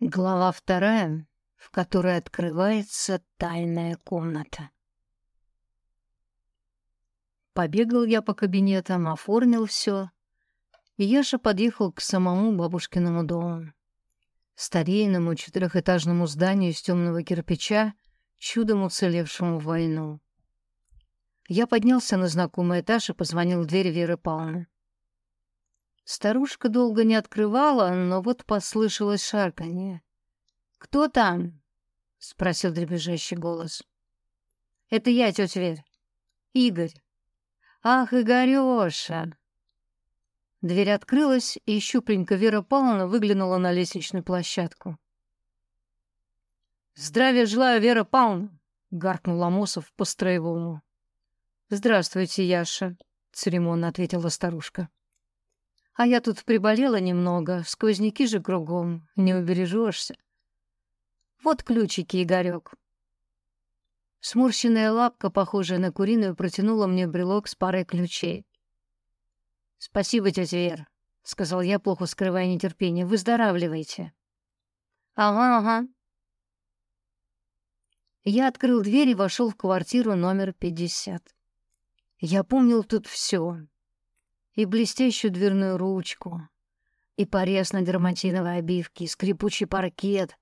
Глава вторая, в которой открывается тайная комната. Побегал я по кабинетам, оформил все, и Яша подъехал к самому бабушкиному дому. Старейному четырехэтажному зданию из темного кирпича, чудом уцелевшему в войну. Я поднялся на знакомый этаж и позвонил в дверь Веры Павловны. Старушка долго не открывала, но вот послышалось шарканье. «Кто там?» — спросил дребезжащий голос. «Это я, тетя Верь. Игорь». «Ах, Игорёша!» Дверь открылась, и щупленько Вера Павловна выглянула на лестничную площадку. «Здравия желаю, Вера Павловна!» — гаркнул Амосов по-строевому. «Здравствуйте, Яша», — церемонно ответила старушка. А я тут приболела немного, сквозняки же кругом, не убережешься. Вот ключики, Игорек. Сморщенная лапка, похожая на куриную, протянула мне брелок с парой ключей. «Спасибо, тетя Вер», — сказал я, плохо скрывая нетерпение. «Выздоравливайте». «Ага, ага». Я открыл дверь и вошел в квартиру номер пятьдесят. Я помнил тут все и блестящую дверную ручку, и порез на дерматиновой обивке, и скрипучий паркет.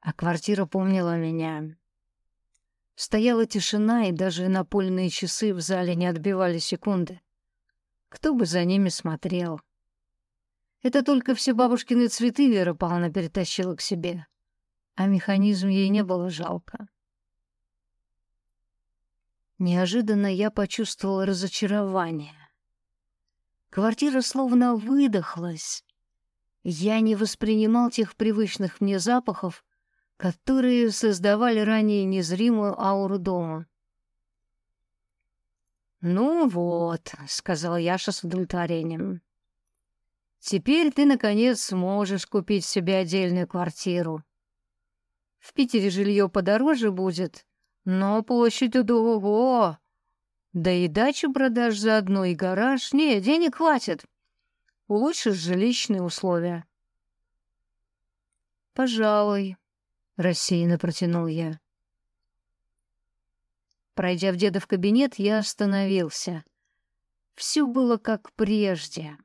А квартира помнила меня. Стояла тишина, и даже напольные часы в зале не отбивали секунды. Кто бы за ними смотрел? Это только все бабушкины цветы Вера Павловна перетащила к себе, а механизм ей не было жалко. Неожиданно я почувствовала разочарование. Квартира словно выдохлась. Я не воспринимал тех привычных мне запахов, которые создавали ранее незримую ауру дома. «Ну вот», — сказал Яша с удовлетворением, — «теперь ты, наконец, сможешь купить себе отдельную квартиру. В Питере жилье подороже будет, но площадь ого да и дачу продашь заодно, и гараж. Не, денег хватит. Улучшишь жилищные условия. Пожалуй, рассеянно протянул я. Пройдя в дедов кабинет, я остановился. Все было как прежде.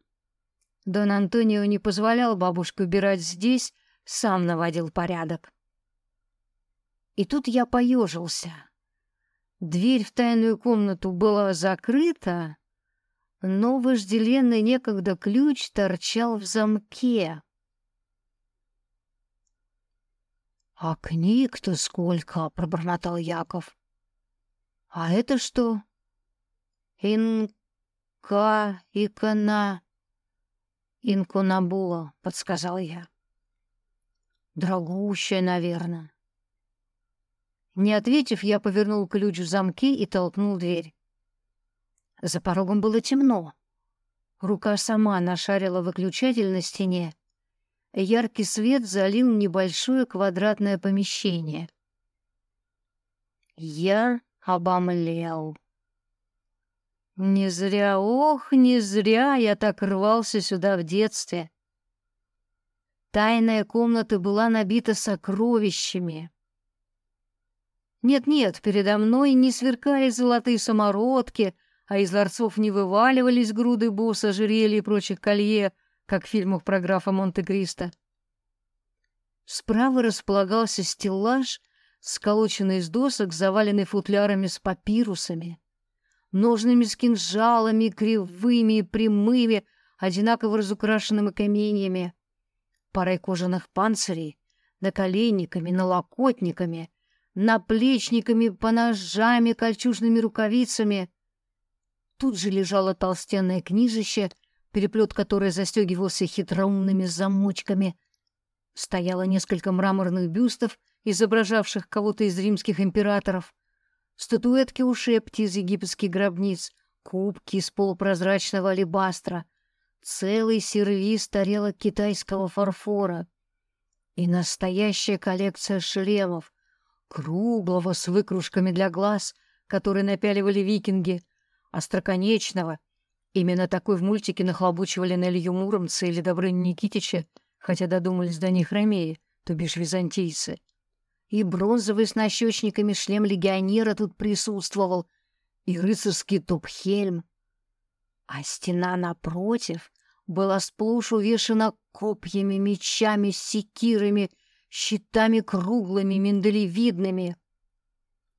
Дон Антонио не позволял бабушке убирать здесь, сам наводил порядок. И тут я поежился. Дверь в тайную комнату была закрыта, но вожделенный некогда ключ торчал в замке. «А книг-то сколько!» — пробормотал Яков. «А это что?» «Инка... Икона... Инкунабула», — подсказал я. «Дорогущая, наверное». Не ответив, я повернул ключ в замке и толкнул дверь. За порогом было темно. Рука сама нашарила выключатель на стене. Яркий свет залил небольшое квадратное помещение. Я обомлел. Не зря, ох, не зря я так рвался сюда в детстве. Тайная комната была набита сокровищами. Нет-нет, передо мной не сверкали золотые самородки, а из ларцов не вываливались груды бус, ожерелья и прочих колье, как в фильмах про графа Монте-Кристо. Справа располагался стеллаж, сколоченный из досок, заваленный футлярами с папирусами, ножными с кинжалами, кривыми и прямыми, одинаково разукрашенными каменьями, парой кожаных панцирей, наколенниками, налокотниками — наплечниками, поножами, кольчужными рукавицами. Тут же лежало толстенное книжище, переплет которое застегивался хитроумными замочками. Стояло несколько мраморных бюстов, изображавших кого-то из римских императоров, статуэтки у шепти из египетских гробниц, кубки из полупрозрачного алебастра, целый сервиз тарелок китайского фарфора и настоящая коллекция шлемов — круглого с выкружками для глаз, которые напяливали викинги, остроконечного. Именно такой в мультике нахлобучивали на Илью Муромца или Добрыню Никитича, хотя додумались до них ромеи, то бишь византийцы. И бронзовый с нащечниками шлем легионера тут присутствовал, и рыцарский топхельм. А стена напротив была сплошь увешана копьями, мечами, секирами, щитами круглыми, миндалевидными.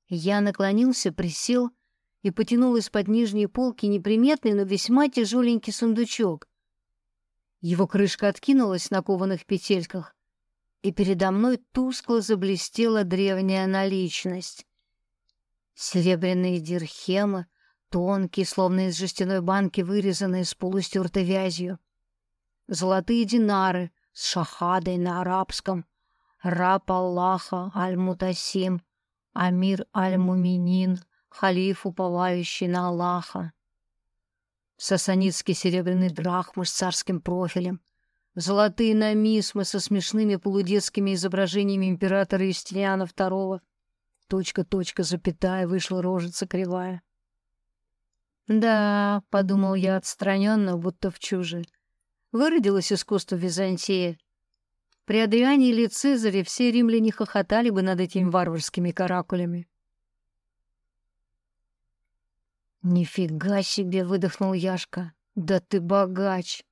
Я наклонился, присел и потянул из-под нижней полки неприметный, но весьма тяжеленький сундучок. Его крышка откинулась на кованых петельках, и передо мной тускло заблестела древняя наличность. Серебряные дирхемы, тонкие, словно из жестяной банки, вырезанные с полустертой вязью. Золотые динары с шахадой на арабском. Раб Аллаха Аль-Мутасим, Амир Аль-Муминин, халиф, уповающий на Аллаха. Сасанитский серебряный драхмы с царским профилем, золотые намисмы со смешными полудетскими изображениями императора Юстиниана II. Точка, точка, запятая, вышла рожица кривая. «Да», — подумал я отстраненно, будто в чуже, — «выродилось искусство Византии. При Адриане или Цезаре все римляне хохотали бы над этими варварскими каракулями». «Нифига себе!» — выдохнул Яшка. «Да ты богач!»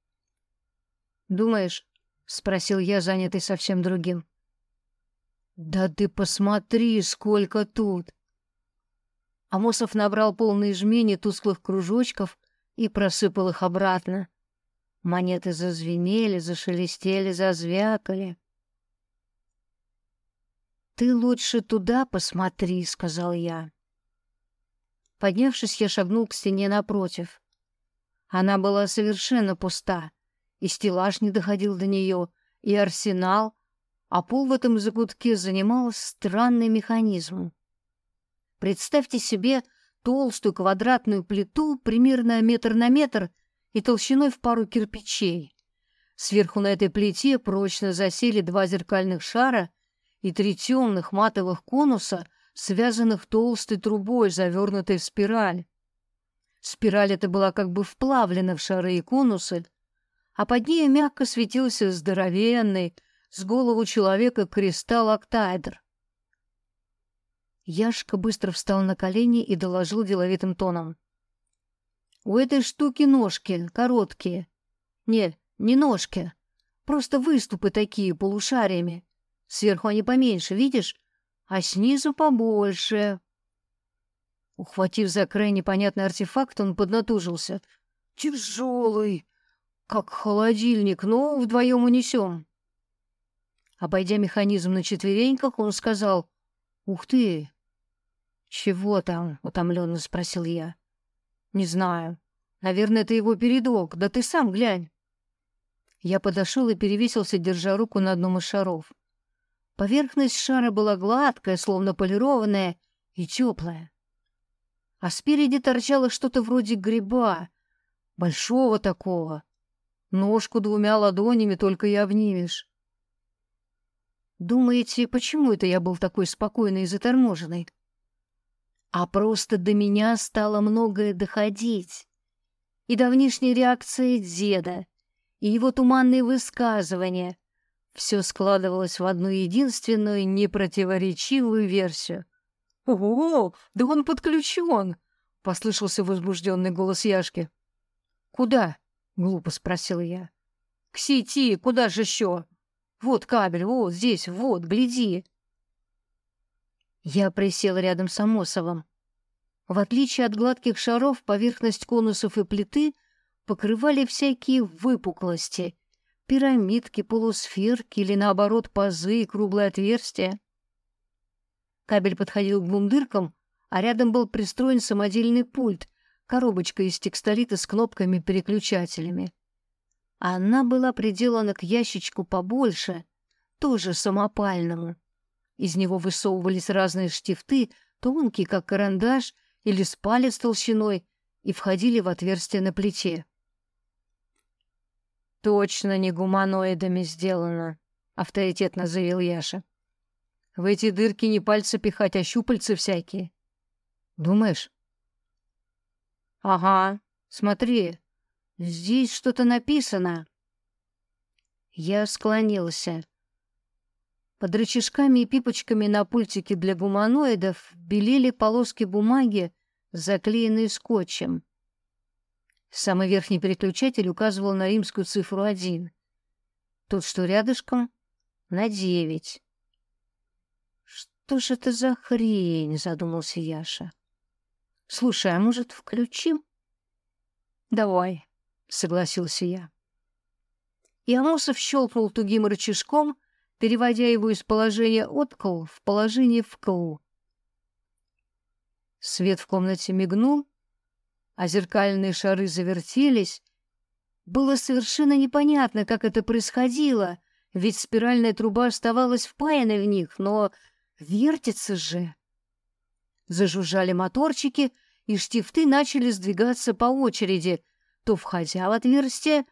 «Думаешь?» — спросил я, занятый совсем другим. «Да ты посмотри, сколько тут!» Амосов набрал полные жмени тусклых кружочков и просыпал их обратно. Монеты зазвенели, зашелестели, зазвякали. «Ты лучше туда посмотри», — сказал я. Поднявшись, я шагнул к стене напротив. Она была совершенно пуста и стеллаж не доходил до нее, и арсенал, а пол в этом закутке занимал странный механизм. Представьте себе толстую квадратную плиту примерно метр на метр и толщиной в пару кирпичей. Сверху на этой плите прочно засели два зеркальных шара и три темных матовых конуса, связанных толстой трубой, завернутой в спираль. Спираль эта была как бы вплавлена в шары и конусы, а под ней мягко светился здоровенный, с голову человека кристалл-октайдер. Яшка быстро встал на колени и доложил деловитым тоном. «У этой штуки ножки короткие. Не, не ножки, просто выступы такие полушариями. Сверху они поменьше, видишь, а снизу побольше». Ухватив за край непонятный артефакт, он поднатужился. «Тяжелый!» Как холодильник, но вдвоем унесем. Обойдя механизм на четвереньках, он сказал, «Ух ты!» «Чего там?» — утомленно спросил я. «Не знаю. Наверное, это его передок. Да ты сам глянь». Я подошел и перевесился, держа руку на одном из шаров. Поверхность шара была гладкая, словно полированная и теплая. А спереди торчало что-то вроде гриба, большого такого, Ножку двумя ладонями только и обнимешь. Думаете, почему это я был такой спокойный и заторможенный? А просто до меня стало многое доходить. И давнишняя реакция деда, и его туманные высказывания. Все складывалось в одну единственную непротиворечивую версию. «Ого, да он подключен!» — послышался возбужденный голос Яшки. «Куда?» — глупо спросил я. «К сети, куда же еще? Вот кабель, вот здесь, вот, гляди!» Я присел рядом с Амосовым. В отличие от гладких шаров, поверхность конусов и плиты покрывали всякие выпуклости, пирамидки, полусферки или, наоборот, пазы и круглые отверстия. Кабель подходил к двум дыркам, а рядом был пристроен самодельный пульт, коробочка из текстолита с кнопками-переключателями. Она была приделана к ящичку побольше, тоже самопальному. Из него высовывались разные штифты, тонкие, как карандаш, или с палец толщиной, и входили в отверстие на плите. «Точно не гуманоидами сделано», — авторитетно заявил Яша. «В эти дырки не пальцы пихать, а щупальцы всякие». «Думаешь?» «Ага, смотри, здесь что-то написано». Я склонился. Под рычажками и пипочками на пультике для гуманоидов белели полоски бумаги, заклеенные скотчем. Самый верхний переключатель указывал на римскую цифру один. Тот, что рядышком, на девять. «Что ж это за хрень?» — задумался Яша. «Слушай, а может, включим?» «Давай», — согласился я. И Амосов щелкнул тугим рычажком, переводя его из положения «откл» в положение «вкл». Свет в комнате мигнул, а зеркальные шары завертелись. Было совершенно непонятно, как это происходило, ведь спиральная труба оставалась впаянной в них, но вертится же. Зажужжали моторчики, и штифты начали сдвигаться по очереди, то входя в отверстие,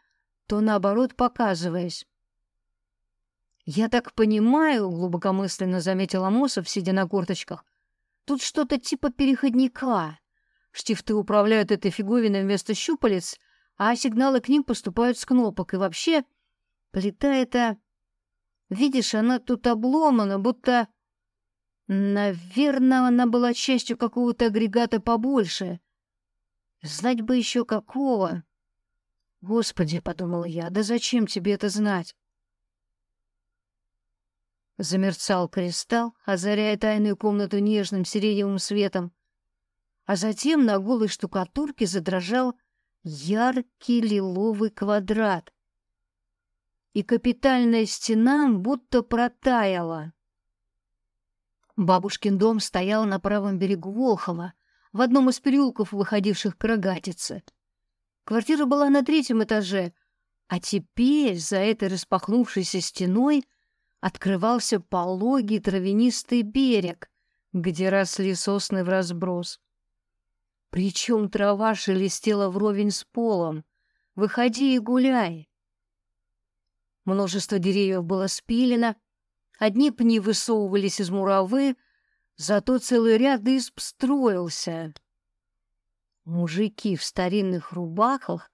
то наоборот показываясь. «Я так понимаю», — глубокомысленно заметил Амосов, сидя на корточках, «тут что-то типа переходника. Штифты управляют этой фиговиной вместо щупалец, а сигналы к ним поступают с кнопок. И вообще, плита эта... Видишь, она тут обломана, будто... Наверное, она была частью какого-то агрегата побольше. Знать бы еще какого. Господи, — подумала я, — да зачем тебе это знать? Замерцал кристалл, озаряя тайную комнату нежным сиреневым светом, а затем на голой штукатурке задрожал яркий лиловый квадрат, и капитальная стена будто протаяла. Бабушкин дом стоял на правом берегу Волхова, в одном из переулков, выходивших к Рогатице. Квартира была на третьем этаже, а теперь за этой распахнувшейся стеной открывался пологий травянистый берег, где росли сосны в разброс. Причем трава шелестела вровень с полом. Выходи и гуляй. Множество деревьев было спилено, одни пни высовывались из муравы, зато целый ряд исп строился. Мужики в старинных рубахах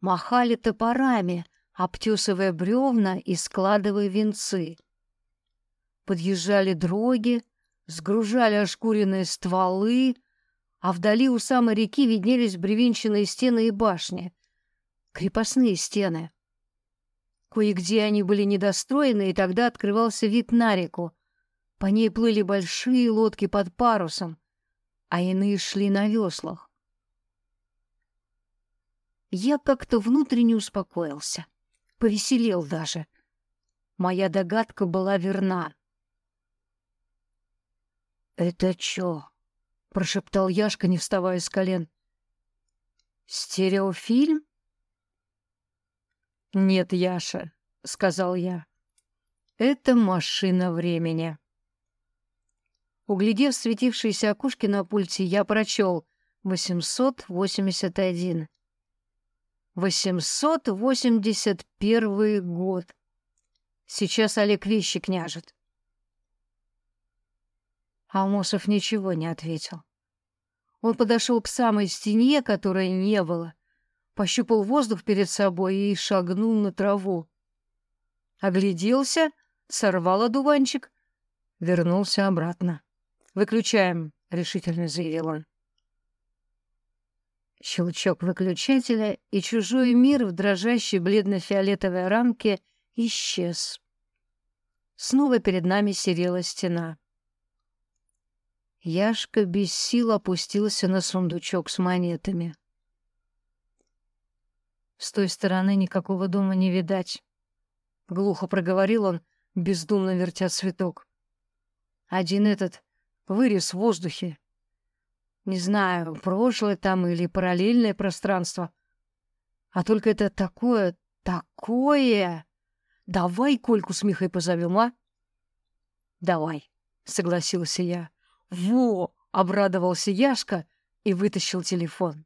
махали топорами, обтесывая бревна и складывая венцы. Подъезжали дроги, сгружали ошкуренные стволы, а вдали у самой реки виднелись бревенчатые стены и башни. Крепостные стены. Кое-где они были недостроены, и тогда открывался вид на реку. По ней плыли большие лодки под парусом, а иные шли на веслах. Я как-то внутренне успокоился, повеселел даже. Моя догадка была верна. «Это чё?» — прошептал Яшка, не вставая с колен. «Стереофильм?» «Нет, Яша», — сказал я. «Это машина времени». Углядев светившиеся окушки на пульте, я прочел «881». «881 год». Сейчас Олег вещи княжет. Алмосов ничего не ответил. Он подошел к самой стене, которой не было, пощупал воздух перед собой и шагнул на траву. Огляделся, сорвал одуванчик, вернулся обратно. «Выключаем», — решительно заявил он. Щелчок выключателя, и чужой мир в дрожащей бледно-фиолетовой рамке исчез. Снова перед нами серела стена. Яшка без сил опустился на сундучок с монетами. С той стороны никакого дома не видать. Глухо проговорил он, бездумно вертя цветок. Один этот вырез в воздухе. Не знаю, прошлое там или параллельное пространство. А только это такое, такое... Давай Кольку с Михой позовем, а? Давай, согласился я. «Во!» — обрадовался Яшка и вытащил телефон.